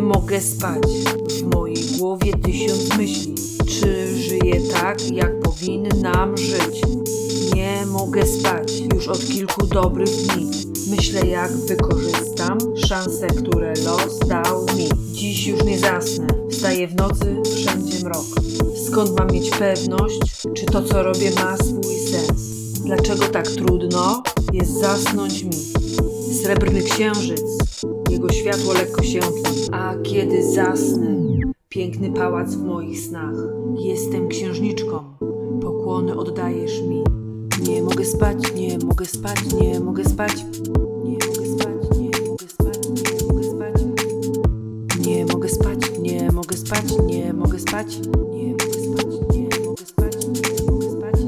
mogę spać. W mojej głowie tysiąc myśli. Czy żyję tak, jak powinnam żyć? Nie mogę spać już od kilku dobrych dni. Myślę, jak wykorzystam szanse, które los dał mi. Dziś już nie zasnę, wstaję w nocy, wszędzie mrok. Skąd mam mieć pewność, czy to, co robię, ma swój sens? Dlaczego tak trudno jest zasnąć mi? Srebrny księżyc, jego światło lekko się tli. A kiedy zasnę, piękny pałac w moich snach. Jestem księżniczką, pokłony oddajesz mi. Nie mogę spać, nie mogę spać, nie mogę spać. Nie mogę spać, nie mogę spać, nie mogę spać. Nie mogę spać, nie mogę spać, nie mogę spać. Nie mogę spać, nie mogę spać, nie mogę spać.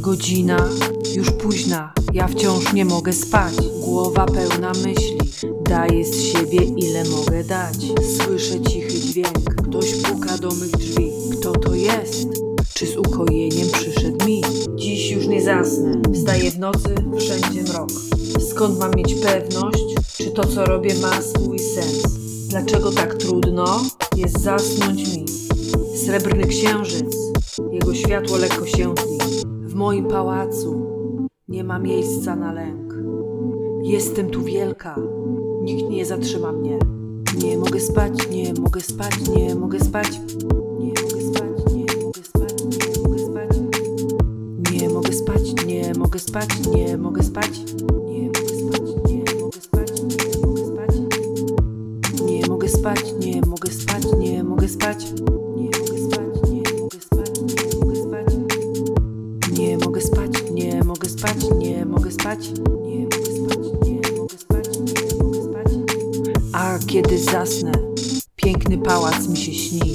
Godzina już późna, ja wciąż nie mogę spać. Głowa pełna myśli, daję z siebie ile mogę dać. Słyszę cichy dźwięk, ktoś puka do mych drzwi. Kto to jest? Czy z ukojeniem przyszedł mi? Dziś już nie zasnę, wstaję w nocy, wszędzie mrok. Skąd mam mieć pewność, czy to co robię ma swój sens? Dlaczego tak trudno jest zasnąć mi? Srebrny księżyc, jego światło lekko się tli. W moim pałacu nie ma miejsca na lęk. Jestem tu wielka, nikt nie zatrzyma mnie. Nie mogę spać, nie mogę spać, nie mogę spać. Nie mogę spać, nie mogę spać, nie mogę spać. Nie mogę spać, nie mogę spać, nie mogę spać. Nie mogę spać, nie mogę spać, nie mogę spać. Nie mogę spać, nie mogę spać, nie mogę spać. Nie mogę spać, nie mogę spać, nie mogę spać. Nie mogę spać, nie mogę spać, nie mogę spać. Nie mogę spać, A kiedy zasnę, piękny pałac mi się śni.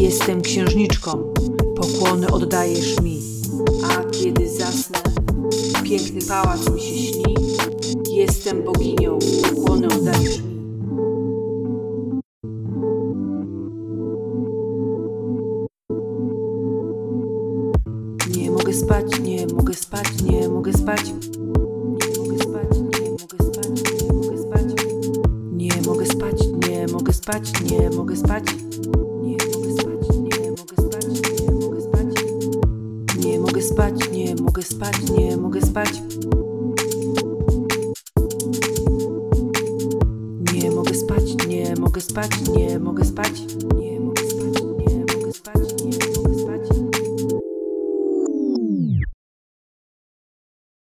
Jestem księżniczką, pokłony oddajesz mi. A kiedy zasnę, piękny pałac mi się śni. Jestem boginią, pokłony oddajesz mi. Nie mogę spać, nie mogę spać, nie mogę spać. Nie mogę spać, nie mogę spać. Nie mogę spać, nie mogę spać, nie mogę spać. Nie mogę spać, nie mogę spać, nie mogę spać. Nie mogę spać, nie mogę spać, nie mogę spać.